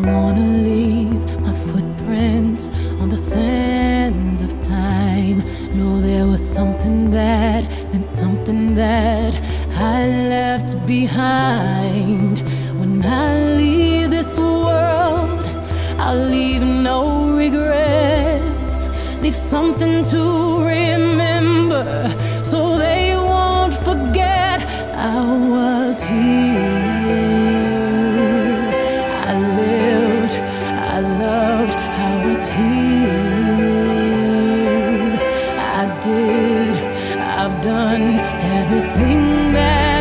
wanna leave my footprints on the sands of time. Know there was something that meant something that I left behind. When I leave this world, I'll leave no regrets. Leave something to remember done everything that